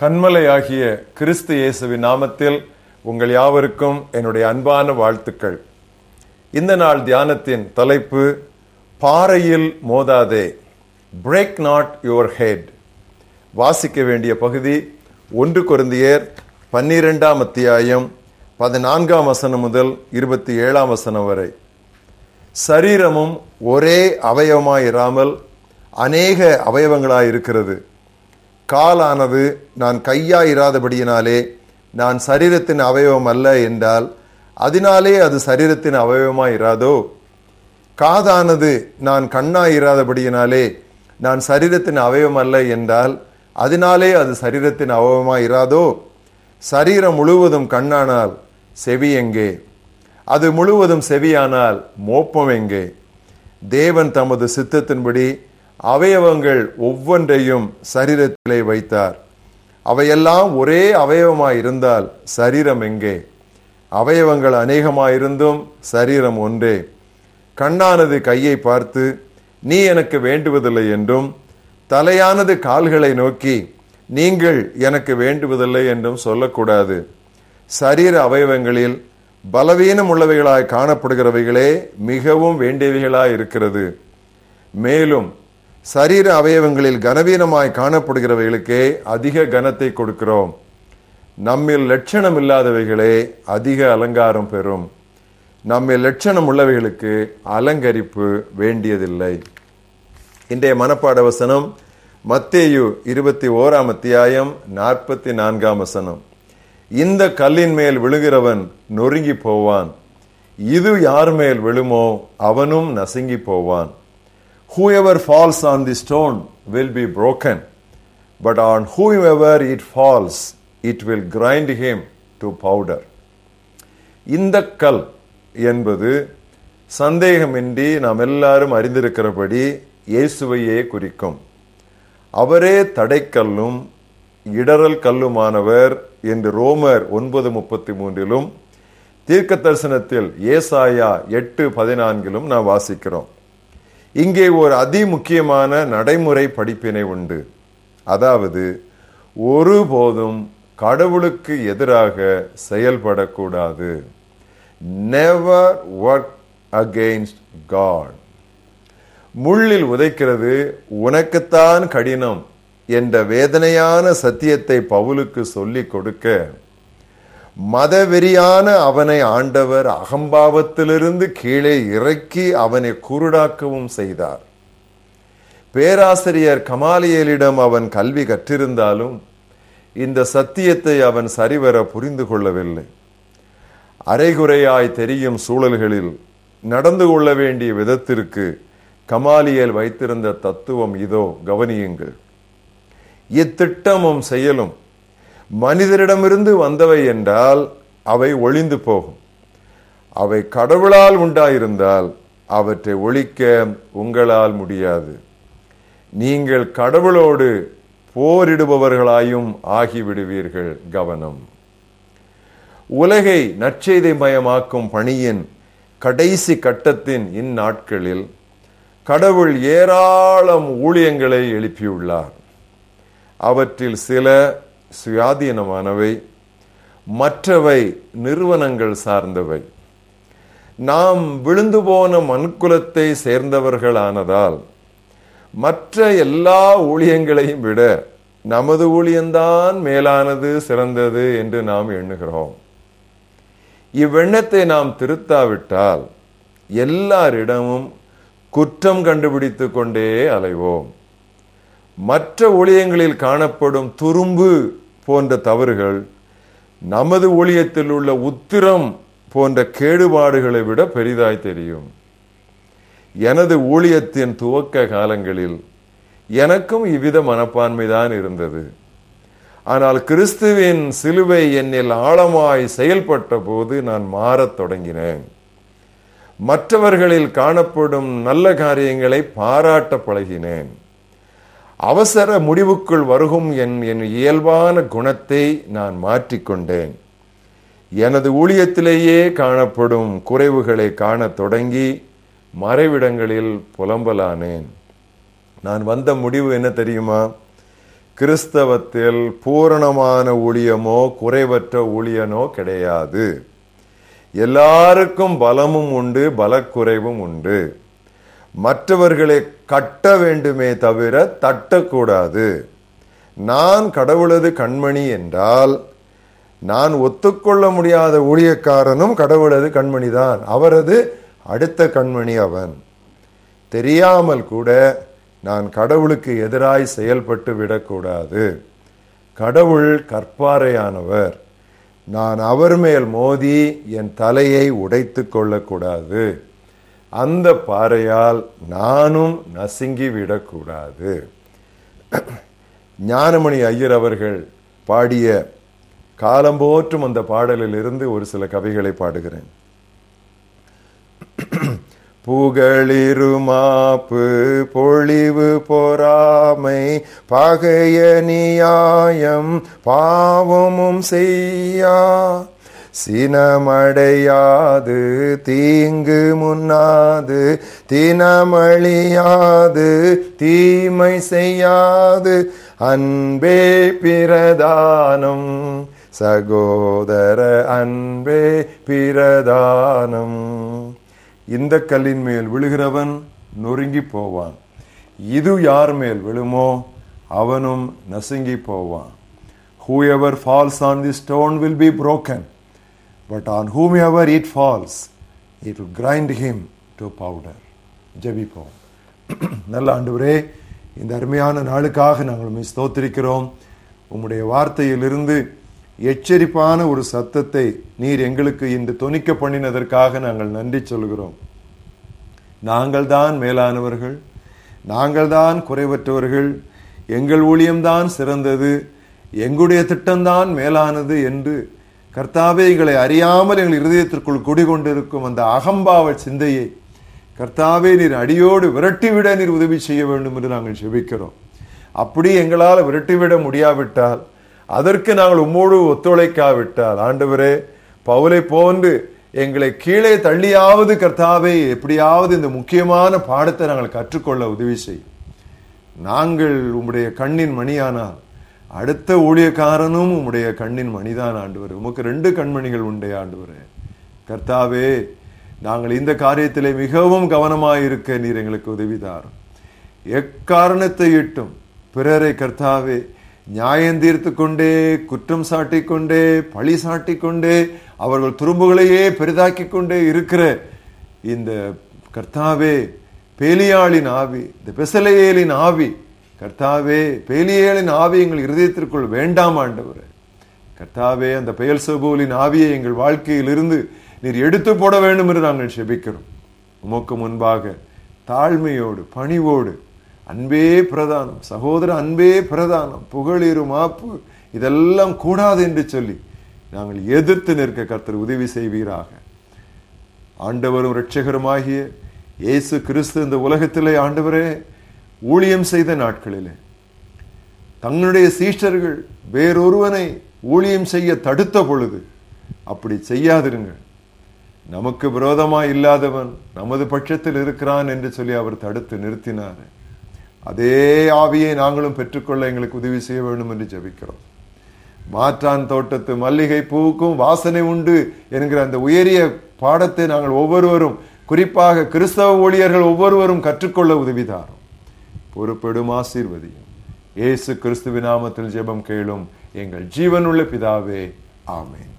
கண்மலையாகிய கிறிஸ்து இயேசுவின் நாமத்தில் உங்கள் யாவருக்கும் என்னுடைய அன்பான வாழ்த்துக்கள். இந்த நாள் தியானத்தின் தலைப்பு பாறையில் மோதாதே பிரேக் நாட் யுவர் ஹெட் வாசிக்க வேண்டிய பகுதி ஒன்று குருந்தியர் பன்னிரெண்டாம் அத்தியாயம் பதினான்காம் வசனம் முதல் இருபத்தி ஏழாம் வசனம் வரை. சரீரமும் ஒரே அவயவமாயிராமல் அநேக அவயவங்களாயிருக்கிறது. இருக்கிறது காலானது நான் கையாயிராதபடியினாலே நான் சரீரத்தின் அவயவம் அல்ல என்றால் அதனாலே அது சரீரத்தின் அவயவமாயிராதோ? காதானது நான் கண்ணாயிராதபடியினாலே நான் சரீரத்தின் அவயவம் அல்ல என்றால் அதனாலே அது சரீரத்தின் அவயவமாயிராதோ? சரீரம் முழுவதும் கண்ணானால் செவி எங்கே? அது முழுவதும் செவியானால் மோப்பம் எங்கே? தேவன் தமது சித்தத்தின்படி அவயவங்கள் ஒவ்வொன்றையும் சரீரத்திலே வைத்தார். அவையெல்லாம் ஒரே அவயவமாய் இருந்தால் சரீரம் எங்கே? அவயவங்கள் அநேகமாயிருந்தும் சரீரம் ஒன்றே. கண்ணானது கையை பார்த்து நீ எனக்கு வேண்டுவதில்லை என்றும் தலையானது கால்களை நோக்கி நீங்கள் எனக்கு வேண்டுவதில்லை என்றும் சொல்லக்கூடாது. சரீர அவயவங்களில் பலவீனம் உள்ளவைகளாய் காணப்படுகிறவைகளே மிகவும் வேண்டியவைகளாய் இருக்கிறது மேலும் சரீர அவயவங்களில் கனவீனமாய் காணப்படுகிறவைகளுக்கே அதிக கனத்தை கொடுக்கிறோம். நம்மில் லட்சணம் இல்லாதவைகளே அதிக அலங்காரம் பெறும். நம்மில் லட்சணம் உள்ளவைகளுக்கு அலங்கரிப்பு வேண்டியதில்லை. இன்றைய மனப்பாட வசனம் மத்தேயு இருபத்தி ஓராம் அத்தியாயம் நாற்பத்தி நான்காம் வசனம். இந்த கல்லின் மேல் விழுகிறவன் நொறுங்கி போவான். இது யார் மேல் விழுமோ அவனும் நசுங்கி போவான். Whoever falls on the stone will be broken but on whoever it falls it will grind him to powder. இந்த கல் என்பது சந்தேகமின்றி நாம் எல்லாரும் அறிந்திருக்கிறபடி இயேசுவையே குறிக்கும். அவரே தடைக்கல்லும் இடரல் கல்லுமானவர் என்று ரோமர் ஒன்பது முப்பத்தி மூன்றிலும் தீர்க்க தரிசனத்தில் ஏசாயா எட்டு பதினான்கிலும் நாம் வாசிக்கிறோம். இங்கே ஒரு அதி முக்கியமான நடைமுறை படிப்பினை உண்டு. அதாவது ஒருபோதும் கடவுளுக்கு எதிராக செயல்படக்கூடாது. நெவர் ஒர்க் அகெயின்ஸ்ட் காட் முள்ளில் உதைக்கிறது உனக்குத்தான் கடினம் என்ற வேதனையான சத்தியத்தை பவுலுக்கு சொல்லிக் கொடுக்க மதவெறியான அவனை ஆண்டவர் அகம்பாவத்திலிருந்து கீழே இறக்கி அவனை குருடாக்கவும் செய்தார். பேராசிரியர் கமாலியலிடம் அவன் கல்வி கற்றிருந்தாலும் இந்த சத்தியத்தை அவன் சரிவர புரிந்து கொள்ளவில்லை. அரைகுறையாய் தெரியும் சூழல்களில் நடந்து கொள்ள வேண்டிய விதத்திற்கு கமாலியல் வைத்திருந்த தத்துவம் இதோ கவனியுங்கள். இத்திட்டமும் செயலும் மனிதரிடமிருந்து வந்தவை என்றால் அவை ஒளிந்து போகும். அவை கடவுளால் உண்டாயிருந்தால் அவற்றை ஒழிக்க உங்களால் முடியாது. நீங்கள் கடவுளோடு போரிடுபவர்களாயும் ஆகிவிடுவீர்கள் கவனம். உலகை நற்செய்தை மயமாக்கும் பணியின் கடைசி கட்டத்தின் இந்நாட்களில் கடவுள் ஏராளம் ஊழியங்களை எழுப்பியுள்ளார். அவற்றில் சில சுயாதீனமானவை மற்றவை நிறுவனங்கள் சார்ந்தவை. நாம் விழுந்து போன மண்குலத்தை சேர்ந்தவர்களானதால் மற்ற எல்லா ஊழியங்களையும் விட நமது ஊழியம்தான் மேலானது சிறந்தது என்று நாம் எண்ணுகிறோம். இவ்வெண்ணத்தை நாம் திருத்தாவிட்டால் எல்லாரிடமும் குற்றம் கண்டுபிடித்து கொண்டே அலைவோம். மற்ற ஊழியங்களில் காணப்படும் துரும்பு போன்ற தவறுகள் நமது ஊழியத்தில் உள்ள உத்திரம் போன்ற கேடுபாடுகளை விட பெரிதாய் தெரியும். எனது ஊழியத்தின் துவக்க காலங்களில் எனக்கும் இவ்வித மனப்பான்மைதான் இருந்தது. ஆனால் கிறிஸ்துவின் சிலுவை என்னில் ஆழமாய் செயல்பட்ட போது நான் மாறத் தொடங்கினேன். மற்றவர்களில் காணப்படும் நல்ல காரியங்களை பாராட்ட பழகினேன். அவசர முடிவுக்குள் வருகும் என் என் இயல்பான குணத்தை நான் மாற்றிக்கொண்டேன். எனது ஊழியத்திலேயே காணப்படும் குறைவுகளை காணத் தொடங்கி மறைவிடங்களில் புலம்பலானேன். நான் வந்த முடிவு என்ன தெரியுமா? கிறிஸ்தவத்தில் பூரணமான ஊழியமோ குறைவற்ற ஊழியனோ கிடையாது. எல்லாருக்கும் பலமும் உண்டு பலக்குறைவும் உண்டு. மற்றவர்களை கட்ட வேண்டுமே தவிர தட்டக்கூடாது. நான் கடவுளது கண்மணி என்றால் நான் ஒத்துக்கொள்ள முடியாத ஊழியக்காரனும் கடவுளது கண்மணிதான். அவரது அடுத்த கண்மணி அவன். தெரியாமல் கூட நான் கடவுளுக்கு எதிராய் செயல்பட்டு விடக்கூடாது. கடவுள் கற்பாறையானவர். நான் அவர் மேல் மோதி என் தலையை உடைத்து கொள்ளக்கூடாது. அந்த பாறையால் நானும் நசுங்கி விடக்கூடாது. ஞானமணி ஐயர் அவர்கள் பாடிய காலம் போற்றும் அந்த பாடலிலிருந்து ஒரு சில கவிகளை பாடுகிறேன். புகழிருமாப்பு பொழிவு பொறாமை பகைய நியாயம் பாவமும் செய்யா சினமடையாது தீங்கு முன்னாது. தினமழியாது தீமை செய்யாது. அன்பே பிரதானம் சகோதர அன்பே பிரதானம். இந்த கல்லின் மேல் விழுகிறவன் நொறுங்கி போவான். இது யார் மேல் விழுமோ அவனும் நசுங்கி போவான். Whoever falls on the stone will be broken but on whomever it falls it will grind him to powder. ஜெபிப்போம். நல்ல ஆண்டவரே இந்த அருமையான நாளுக்காக நாங்கள் உண்மை ஸ்தோத்திரிக்கிறோம். உம்முடைய வார்த்தையிலிருந்து எச்சரிப்பான ஒரு சத்தத்தை நீர் எங்களுக்கு இன்று தொனிக்க பண்ணினதற்காக நாங்கள் நன்றி சொல்கிறோம் நாங்கள் தான் மேலானவர்கள் நாங்கள் தான் குறைவற்றவர்கள் எங்கள் ஊழியம்தான் சிறந்தது எங்களுடைய திட்டம்தான் மேலானது என்று கர்த்தாவே எங்களை அறியாமல் எங்கள் இருதயத்திற்குள் குடிகொண்டிருக்கும் அந்த அகம்பாவ சிந்தையை கர்த்தாவே நீர் அடியோடு விரட்டிவிட நீர் உதவி செய்ய வேண்டும் என்று நாங்கள் செபிக்கிறோம். அப்படி எங்களால் விரட்டிவிட முடியாவிட்டால் அதற்கு நாங்கள் உம்மோடு ஒத்துழைக்காவிட்டால் ஆண்டவரே பவுலை போன்று எங்களை கீழே தள்ளியாவது கர்த்தாவே எப்படியாவது இந்த முக்கியமான பாடத்தை நாங்கள் கற்றுக்கொள்ள உதவி செய்யும். நாங்கள் உம்முடைய கண்ணின் மணியானால் அடுத்த ஊழியக்காரனும் உம்முடைய கண்ணின் மணிதான் ஆண்டு உமக்கு ரெண்டு கண்மணிகள் உண்டே ஆண்டு கர்த்தாவே நாங்கள் இந்த காரியத்திலே மிகவும் கவனமாயிருக்க நீர் எங்களுக்கு உதவிதார் எக்காரணத்தை இட்டும் பிறரை கர்த்தாவே நியாயம் தீர்த்து கொண்டே குற்றம் சாட்டிக்கொண்டே பழி சாட்டிக்கொண்டே அவர்கள் துரும்புகளையே பெரிதாக்கிக் கொண்டே இருக்கிற இந்த கர்த்தாவே பேலியாளின் ஆவி இந்த பெசலையேலின் ஆவி கர்த்தாவே பேலியேலின் ஆவி எங்கள் இருதயத்திற்குள் வேண்டாம் ஆண்டவர். கர்த்தாவே அந்த பெயல் சபூலின் ஆவியை எங்கள் வாழ்க்கையில் இருந்து நீர் எடுத்து போட வேண்டும் என்று நாங்கள் செபிக்கிறோம். உமக்கு முன்பாக தாழ்மையோடு பணிவோடு அன்பே பிரதானம் சகோதர அன்பே பிரதானம் புகழீரும் மாப்பு இதெல்லாம் கூடாது என்று சொல்லி நாங்கள் எதிர்த்து நிற்க கர்த்தர் உதவி செய்வீராக. ஆண்டவரும் இரட்சகருமாகிய இயேசு கிறிஸ்து இந்த உலகத்திலே ஆண்டவரே ஊழியம் செய்த நாட்களிலே தங்களுடைய சீஷர்கள் வேறொருவனை ஊழியம் செய்ய தடுத்த பொழுது அப்படி செய்யாதிருங்கள். நமக்கு விரோதமாக இல்லாதவன் நமது பட்சத்தில் இருக்கிறான் என்று சொல்லி அவர் தடுத்து நிறுத்தினார். அதே ஆவியை நாங்களும் பெற்றுக்கொள்ள எங்களுக்கு உதவி செய்ய வேண்டும் என்று ஜெபிக்கிறோம். மாற்றான் தோட்டத்து மல்லிகை பூவுக்கும் வாசனை உண்டு என்கிற அந்த உயரிய பாடத்தை நாங்கள் ஒவ்வொருவரும் குறிப்பாக கிறிஸ்தவ ஊழியர்கள் ஒவ்வொருவரும் கற்றுக்கொள்ள உதவிதாரும். பொறுப்பெடும் ஆசீர்வதியும். இயேசு கிறிஸ்துவின் நாமத்தில் ஜெபம் கேளும் எங்கள் ஜீவனுள்ள பிதாவே ஆமேன்.